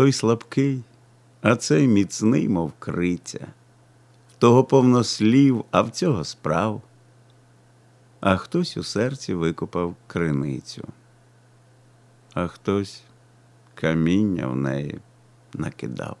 той слабкий, а цей міцний, мов криця. В того повно слів, а в цього справ. А хтось у серці викопав криницю, а хтось каміння в неї накидав.